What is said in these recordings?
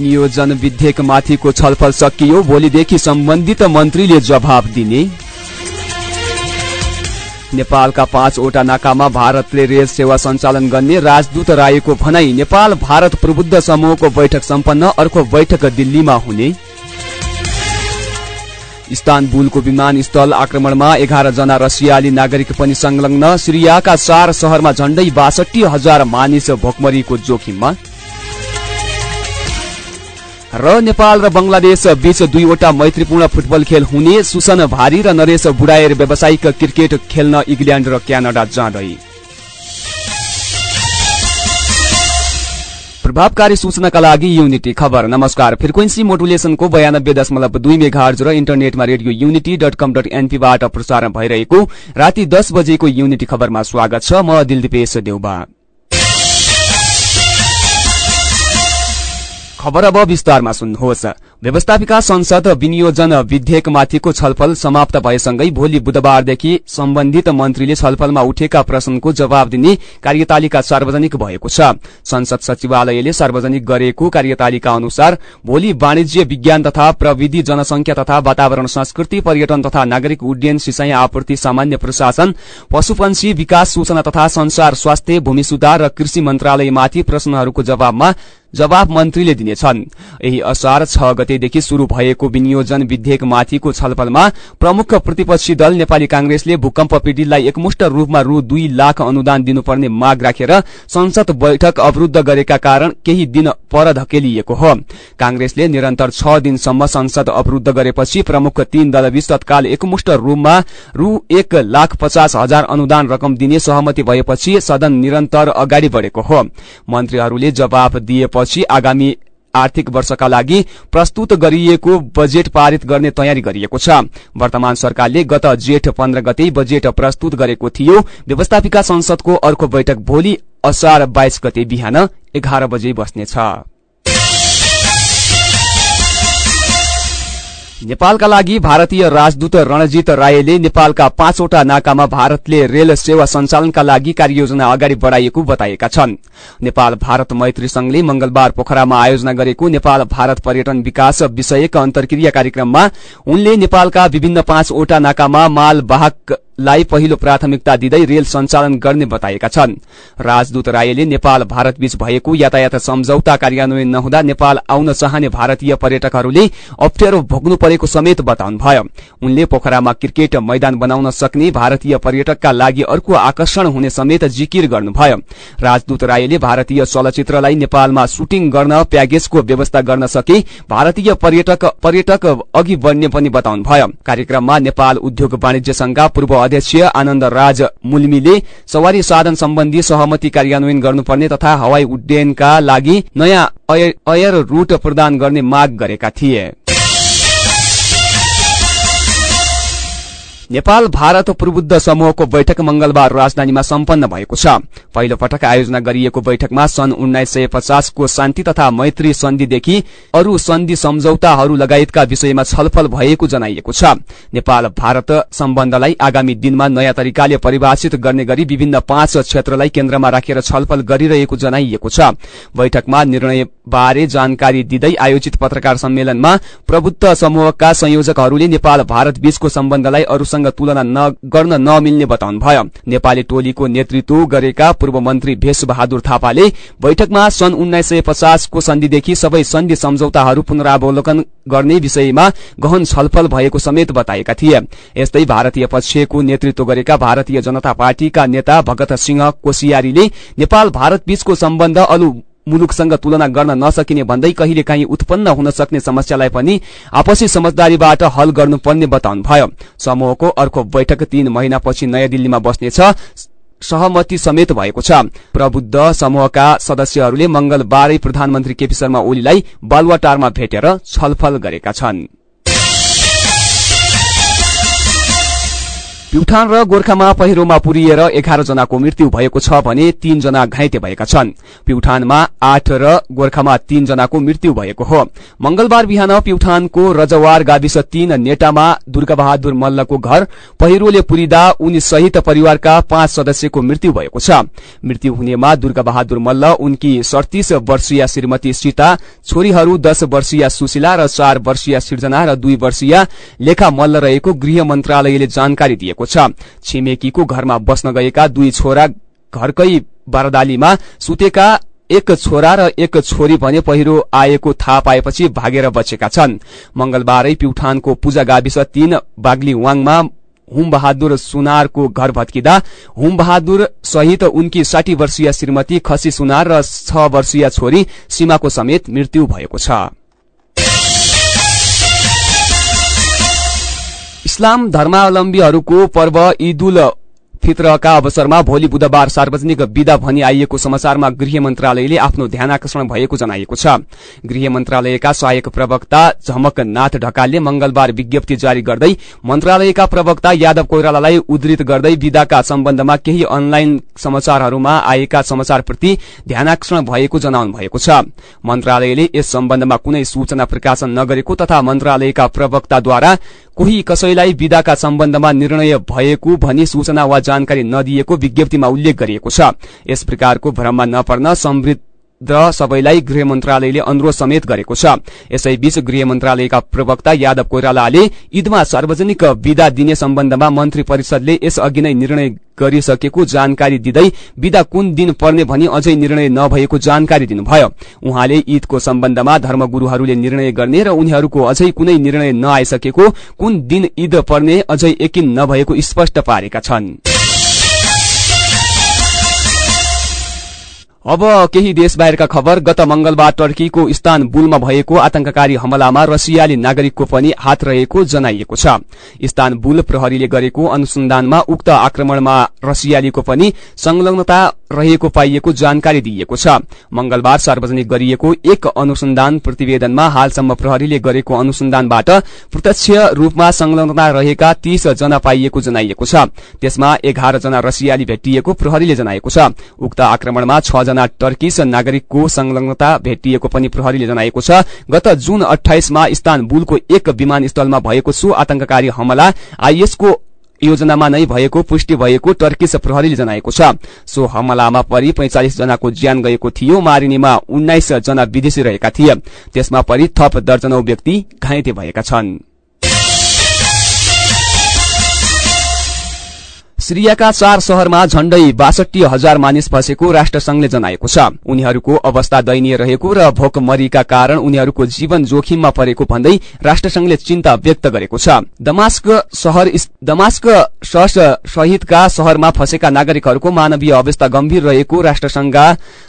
विनियोजन विधेयकमाथिको छलफल सकियो। भोलिदेखि सम्बन्धित मन्त्रीले जवाब दिने। नेपालका पाँचवटा नाकामा भारतले रेल सेवा सञ्चालन गर्ने राजदूत राईको भनाई नेपाल भारत प्रबुद्ध समूहको बैठक सम्पन्न अर्को बैठक दिल्लीमा हुने। इस्तानबुलको विमानस्थल आक्रमणमा एघार जना रसियाली नागरिक पनि संलग्न। सिरियाका चार शहरमा झण्डै बासठी हजार मानिस भोकमरीको जोखिममा। र नेपाल र बंगलादेश बीच दुईवटा मैत्रीपूर्ण फुटबल खेल हुने सुसन भारी र नरेश बुढाएर व्यावसायिक क्रिकेट खेल्न इङ्ल्याण्ड र क्यानाडा जाँदै। प्रभावकारी सूचनाका लागि युनिटी खबर। नमस्कार। फ्रिक्वेन्सी मोडुलेसनको बयानब्बे दशमलव दुई मेघार्ज र इन्टरनेटमा radio unity dot com dot एनपीबाट प्रसारण भइरहेको राति दस बजेको युनिटी खबरमा स्वागत छ। म दिलदीपेश देउबा। खबर अब विस्तारमा सुन्नुहोस्। व्यवस्थापिका संसद विनियोजन विधेयकमाथिको छलफल समाप्त भएसँगै भोलि बुधबारदेखि सम्बन्धित मन्त्रीले छलफलमा उठेका प्रश्नको जवाब दिने कार्यतालिका सार्वजनिक भएको छ। संसद सचिवालयले सार्वजनिक गरेको कार्यतालिका अनुसार भोलि वाणिज्य विज्ञान तथा प्रविधि जनसंख्या तथा वातावरण संस्कृति पर्यटन तथा नागरिक उड्डयन सिंचाई आपूर्ति सामान्य प्रशासन पशुपन्छी विकास सूचना तथा संसार स्वास्थ्य भूमि सुधार र कृषि मन्त्रालयमाथि प्रश्नहरूको जवाबमा जवाब मन्त्रीले दिनेछन्। यही असार छ गतेदेखि शुरू भएको विनियोजन विधेयकमाथिको छलफलमा प्रमुख प्रतिपक्षी दल नेपाली कांग्रेसले भूकम्प पीड़ितलाई एकमुष्ट रूपमा रू दुई लाख अनुदान दिनुपर्ने माग राखेर संसद बैठक अवरूद्ध गरेका कारण केही दिन पर धकेलिएको हो। कांग्रेसले निरन्तर छ दिनसम्म संसद अवरूद्ध गरेपछि प्रमुख तीन दलबीच तत्काल एकमुष्ट रूपमा रू एक लाख पचास हजार अनुदान रकम दिने सहमति भएपछि सदन निरन्तर अगाडि बढ़ेको हो। मन्त्रीहरूले जवाब दिएपछि आगामी आर्थिक वर्षका लागि प्रस्तुत गरिएको बजेट पारित गर्ने तयारी गरिएको छ। वर्तमान सरकारले गत जेठ पन्ध्र गते बजेट प्रस्तुत गरेको थियो। व्यवस्थापिका संसदको अर्को बैठक भोलि असार बाइस गते बिहान एघार बजे बस्नेछ। नेपालका लागि भारतीय राजदूत रणजित रायले नेपालका पाँचवटा नाकामा भारतले रेल सेवा सञ्चालनका लागि कार्ययोजना अगाडि बढ़ाइएको बताएका छन्। नेपाल भारत मैत्री संघले मंगलबार पोखरामा आयोजना गरेको नेपाल भारत पर्यटन विकास विषयक अन्तर्क्रिया कार्यक्रममा उनले नेपालका विभिन्न पाँचवटा नाकामा माल वाहक लाई पहिलो प्राथमिकता दिँदै रेल सञ्चालन गर्ने बताएका छन्। राजदूत रायले नेपाल भारतबीच भएको यातायात सम्झौता कार्यान्वयन नहुँदा नेपाल आउन चाहने भारतीय पर्यटकहरूले अप्ठ्यारो भोग्नु परेको समेत बताउनुभयो। उनले पोखरामा क्रिकेट मैदान बनाउन सक्ने भारतीय पर्यटकका लागि अर्को आकर्षण हुने समेत जिकिर गर्नुभयो। राजदूत रायले भारतीय चलचित्रलाई नेपालमा शुटिङ गर्न प्याकेजको व्यवस्था गर्न सके भारतीय पर्यटक अघि बढ़ने पनि बताउनुभयो। कार्यक्रममा नेपाल उद्योग वाणिज्य संघका पूर्व अध्यक्ष आनन्द राज मुल्मीले सवारी साधन सम्बन्धी सहमति कार्यान्वयन गर्नुपर्ने तथा हवाई उड्डयनका लागि नयाँ अयर रूट प्रदान गर्ने माग गरेका थिए। नेपाल भारत प्रबुद्ध समूहको बैठक मंगलबार राजधानीमा सम्पन्न भएको छ। पहिलो पटक आयोजना गरिएको बैठकमा सन् उन्नाइस सय पचासको शान्ति तथा मैत्री सन्धिदेखि अरू सन्धि सम्झौताहरू लगायतका विषयमा छलफल भएको जनाइएको छ। नेपाल भारत सम्बन्धलाई आगामी दिनमा नयाँ तरिकाले परिभाषित गर्ने गरी विभिन्न पाँच क्षेत्रलाई केन्द्रमा राखेर छलफल गरिरहेको जनाइएको छ। बैठकमा निर्णय बारे जानकारी दिँदै आयोजित पत्रकार सम्मेलनमा प्रबुद्ध समूहका संयोजकहरूले नेपाल भारत बीचको सम्बन्धलाई अरूसँग तुलना गर्न नमिल्ने बताउनुभयो नेपाली टोलीको नेतृत्व गरेका पूर्व मन्त्री भेष बहादुर थापाले बैठकमा सन् उन्नाइस सय पचासको सन्धिदेखि सबै सन्धि सम्झौताहरू पुनरावलोकन गर्ने विषयमा गहन छलफल भएको समेत बताएका थिए। यस्तै भारतीय पक्षको नेतृत्व गरेका भारतीय जनता पार्टीका नेता भगत सिंह कोसियारीले नेपाल भारत बीचको सम्बन्ध अरू मुलुकसँग तुलना गर्न नसकिने भन्दै कहिलेकाहीँ उत्पन्न हुन सक्ने समस्यालाई पनि आपसी समझदारीबाट हल गर्नुपर्ने बताउनुभयो। समूहको अर्को बैठक तीन महिनापछि नयाँ दिल्लीमा बस्नेछ। सहमति समेत भएको छ। प्रबुद्ध समूहका सदस्यहरूले मंगलबारै प्रधानमन्त्री केपी शर्मा ओलीलाई बालुवाटारमा भेटेर छलफल गरेका छन्। प्युठान र गोर्खामा पहिरोमा पुरिएर एघार जनाको मृत्यु भएको छ भने तीन जना घाइते भएका छन्। प्युठानमा आठ र गोर्खामा तीन जनाको मृत्यु भएको हो। मंगलबार बिहान प्युठानको रजवार गाविस तीन नेटामा दुर्गाबहादुर मल्लको घर पहिरोले पुरिदा उनी सहित परिवारका पाँच सदस्यको मृत्यु भएको छ। मृत्यु हुनेमा दुर्गाबहादुर मल्ल उनकी सड़तीस वर्षीय श्रीमती सीता छोरीहरू दश वर्षीय सुशीला र चार वर्षीय सिर्जना र दुई वर्षीय लेखा मल्ल रहेको गृह मन्त्रालयले जानकारी दिएको भएको छ। छिमेकीको घरमा बस्न गएका दुई छोरा घरकै बारदालीमा सुतेका एक छोरा र एक छोरी भने पहिरो आएको थाहा पाएपछि भागेर बचेका छन्। मंगलबारै प्युठानको पूजा गाविस तीन बाग्ली वाङमा हुम बहादुर सुनारको घर भत्किँदा हुम बहादुर सहित उनकी साठी वर्षीय श्रीमती खसी सुनार र छ वर्षीय छोरी सीमाको समेत मृत्यु भएको छ। इस्लाम धर्मावलम्बीहरूको पर्व ईद उल फित्रका अवसरमा भोलि बुधबार सार्वजनिक विदा भनी आइएको समाचारमा गृह मन्त्रालयले आफ्नो ध्यान आकर्षण भएको जनाएको छ। गृह मन्त्रालयका सहायक प्रवक्ता झमकनाथ ढकालले मंगलबार विज्ञप्ति जारी गर्दै मन्त्रालयका प्रवक्ता यादव कोइरालालाई उद्धृत गर्दै विदाका सम्बन्धमा केही अनलाइन समाचारहरूमा आएका समाचारप्रति ध्यानकर्षण भएको जनाउनु भएको छ। मन्त्रालयले यस सम्बन्धमा कुनै सूचना प्रकाशन नगरेको तथा मन्त्रालयका प्रवक्ताद्वारा कोही कसैलाई विदाका सम्बन्धमा निर्णय भएको भनी सूचना वा जानकारी नदिएको विज्ञप्तिमा उल्लेख गरिएको छ। यस प्रकारको भ्रममा नपर्न समृद्ध सबैलाई गृह मन्त्रालयले अनुरोध समेत गरेको छ। यसैबीच गृह मन्त्रालयका प्रवक्ता यादव कोइरालाले ईदमा सार्वजनिक विदा दिने सम्बन्धमा मन्त्री परिषदले यसअघि नै निर्णय गरिसकेको जानकारी दिँदै विदा कुन दिन पर्ने भनी अझै निर्णय नभएको जानकारी दिनुभयो। उहाँले ईदको सम्बन्धमा धर्मगुरूहरूले निर्णय गर्ने र उनीहरूको अझै कुनै निर्णय नआइसकेको कुन दिन ईद पर्ने अझै यकिन नभएको स्पष्ट पारेका छन्। अब केही देश बाहिरका खबर। गत मंगलबार टर्कीको इस्तानबुलमा भएको आतंककारी हमलामा रसियाली नागरिकको पनि हात रहेको जनाइएको छ। इस्तानबुल प्रहरीले गरेको अनुसन्धानमा उक्त आक्रमणमा रसियालीको पनि संलग्नता रहेको पाइएको जानकारी दिइएको छ। मंगलबार सार्वजनिक गरिएको एक अनुसन्धान प्रतिवेदनमा हालसम्म प्रहरीले गरेको अनुसन्धानबाट प्रत्यक्ष रूपमा संलग्नता रहेका तीस जना पाइएको जनाइएको छ। त्यसमा एघार जना रसियाली भेटिएको प्रहरीले जनाएको छ। उक्त आक्रमणमा छ जना टर्किस नागरिकको संलग्नता भेटिएको पनि प्रहरीले जनाएको छ। गत जून अठाइसमा इस्तानबुलको एक विमानस्थलमा भएको सो आतंककारी हमला आइएसको योजनामा नै भएको पुष्टि भएको टर्किस प्रहरीले जनाएको छ। सो हमलामा परि पैंचालिस जनाको ज्यान गएको थियो। मारिनेमा उन्नाइस जना विदेशी रहेका थिए। त्यसमा परि थप दर्जनौ व्यक्ति घाइते भएका छन्। सिरियाका चार शहरमा झण्डै बासठी हजार मानिस फँसेको राष्ट्रसंघले जनाएको छ। उनीहरूको अवस्था दयनीय रहेको र भोकमरीका कारण उनीहरूको जीवन जोखिममा परेको भन्दै राष्ट्रसंघले चिन्ता व्यक्त गरेको छ। दमास्क शहर सहितका शहरमा फँसेका नागरिकहरूको मानवीय अवस्था गम्भीर रहेको राष्ट्रसंघका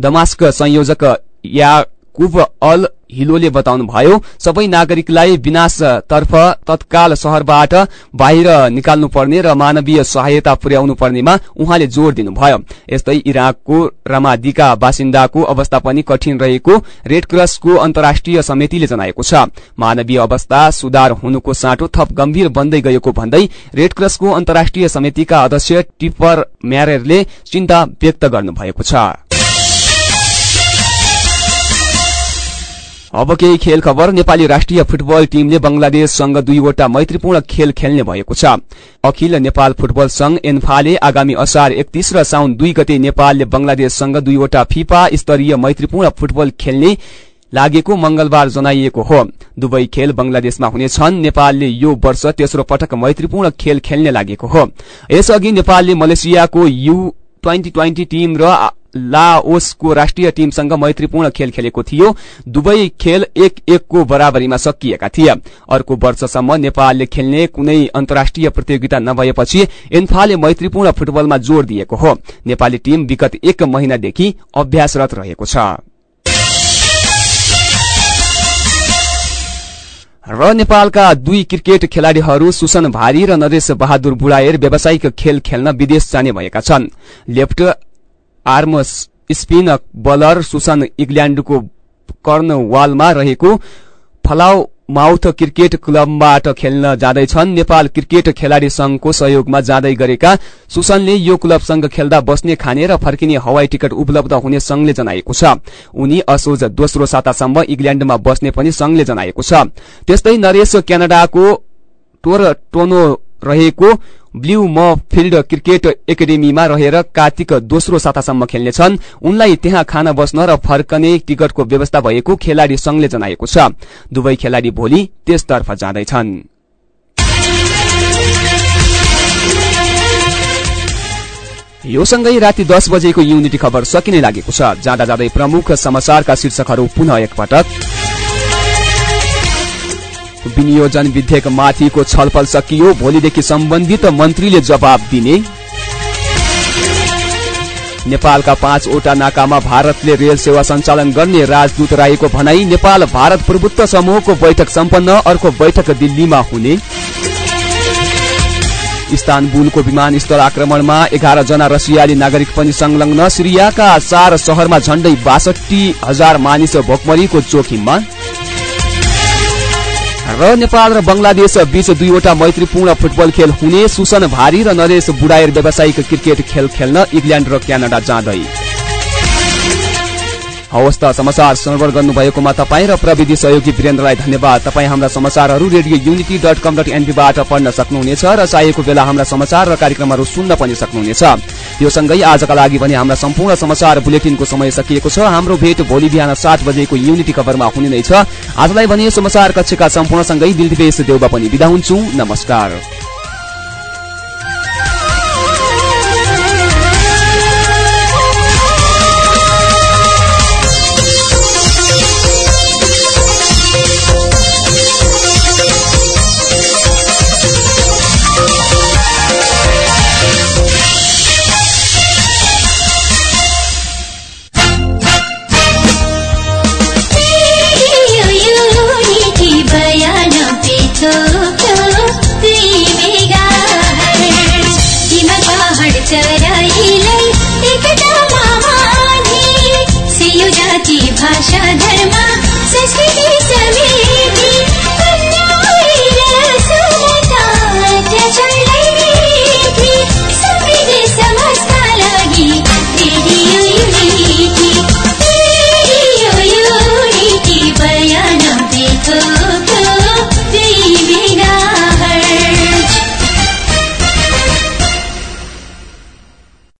दमास्क संयोजक या कुब अल हिलोले बताउनुभयो सबै नागरिकलाई विनाशतर्फ तत्काल शहरबाट बाहिर निकाल्नुपर्ने र मानवीय सहायता पुर्याउनु पर्नेमा उहाँले जोड़ दिनुभयो। यस्तै इराकको रमादीका बासिन्दाको अवस्था पनि कठिन रहेको रेड क्रसको अन्तर्राष्ट्रिय समितिले जनाएको छ। मानवीय अवस्था सुधार हुनुको साटो थप गम्भीर बन्दै गएको भन्दै रेड क्रसको अन्तर्राष्ट्रिय समितिका अध्यक्ष टिपर म्यारेरले चिन्ता व्यक्त गर्नुभएको छ। अब केही खेल खबर। नेपाली राष्ट्रिय फुटबल टीमले बंगलादेशसँग दुईवटा मैत्रीपूर्ण खेल खेल्ने भएको छ। अखिल नेपाल फुटबल संघ एन्फाले आगामी असार एकतीस र साउन दुई गते नेपालले बंगलादेशसँग दुईवटा फिफा स्तरीय मैत्रीपूर्ण फुटबल खेल्ने लागेको मंगलबार जनाइएको हो। दुवै खेल बंगलादेशमा हुनेछन्। नेपालले यो वर्ष तेस्रो पटक मैत्रीपूर्ण खेल खेल्ने लागेको हो। यसअघि नेपालले मलेसियाको यु ट्वेन्टी ट्वेन्टी टीम र लाओसको राष्ट्रिय टीमसँग मैत्रीपूर्ण खेल खेलेको थियो। दुवै खेल एक एकको बराबरीमा सकिएका थिए। अर्को वर्षसम्म नेपालले खेल्ने कुनै अन्तर्राष्ट्रिय प्रतियोगिता नभएपछि इन्फाले मैत्रीपूर्ण फुटबलमा जोड़ दिएको हो। नेपाली टीम विगत एक महिनादेखि अभ्यासरत रहेको छ। र नेपालका दुई क्रिकेट खेलाड़ीहरू सुसन भारी र नरेश बहादुर बुढाएर व्यावसायिक खेल खेल्न विदेश जाने भएका छन्। Left arm spin bowler Sushan इङ्ल्याण्डको कर्नवालमा रहेको फलाउ माउथ क्रिकेट क्लबबाट खेल्न जाँदैछन् नेपाल क्रिकेट खेलाड़ी संघको सहयोगमा जाँदै गरेका सुशनले यो क्लबसँग खेल्दा बस्ने खाने र फर्किने हवाई टिकट उपलब्ध हुने संघले जनाएको छ। उनी असोज दोस्रो सातासम्म इङ्ल्याण्डमा बस्ने पनि संघले जनाएको छ। त्यस्तै नरेश क्यानाडाको टोरटोनो रहेको ब्ल्यू म फिल्ड क्रिकेट एकाडेमीमा रहेर कार्तिक दोस्रो सातासम्म खेल्नेछन्। उनलाई त्यहाँ खान बस्न र फर्कने टिकटको व्यवस्था भएको खेलाड़ी संघले जनाएको छ। दुवै खेलाड़ी भोलि त्यसतर्फ जाँदैछन्। यो सँगै राति दस बजेको युनिटी खबर सकिने लागेको छ। जाँदा जाँदै प्रमुख समाचारका शीर्षकहरू पुनः एकपटक। विनियोजन विधेयक माथिको छलफल सकियो। भोलिदेखि सम्बन्धित मन्त्रीले जवाब दिने। नेपालका पाँचवटा नाकामा भारतले रेल सेवा सञ्चालन गर्ने राजदूत राईको भनाई नेपाल भारत प्रभुत्व समूहको बैठक सम्पन्न अर्को बैठक दिल्लीमा हुने। इस्तानबुलको विमानस्थल आक्रमणमा एघार जना रसियाली नागरिक पनि संलग्न। सिरियाका चार शहरमा झण्डै बासठी हजार मानिस भोकमरीको जोखिममा। र नेपाल र बंगलादेश बीच दुईवटा मैत्रीपूर्ण फुटबल खेल हुने सुसन भारी र नरेश बुढायर व्यावसायिक क्रिकेट खेल खेल्न इङ्ल्याण्ड र क्यानाडा जाँदै। हवस् त समाचार सर्वर गर्नुभएकोमा तपाईँ र प्रविधि सहयोगी वीरेन्द्रलाई धन्यवाद। तपाईँ हाम्रा समाचारहरू radio unity dot com dot एनपीबाट पढ्न सक्नुहुनेछ र चाहिएको बेला हाम्रा समाचार र कार्यक्रमहरू सुन्न पनि सक्नुहुनेछ। यो सँगै आजका लागि पनि हाम्रा सम्पूर्ण समाचार बुलेटिनको समय सकिएको छ। हाम्रो भेट भोलि बिहान सात बजेको युनिटी खबरमा हुने नै छ। आजलाई भने समाचार कक्षका सम्पूर्णसँगै दिलदिवेश देउबा पनि विदा हुन्छु। नमस्कार।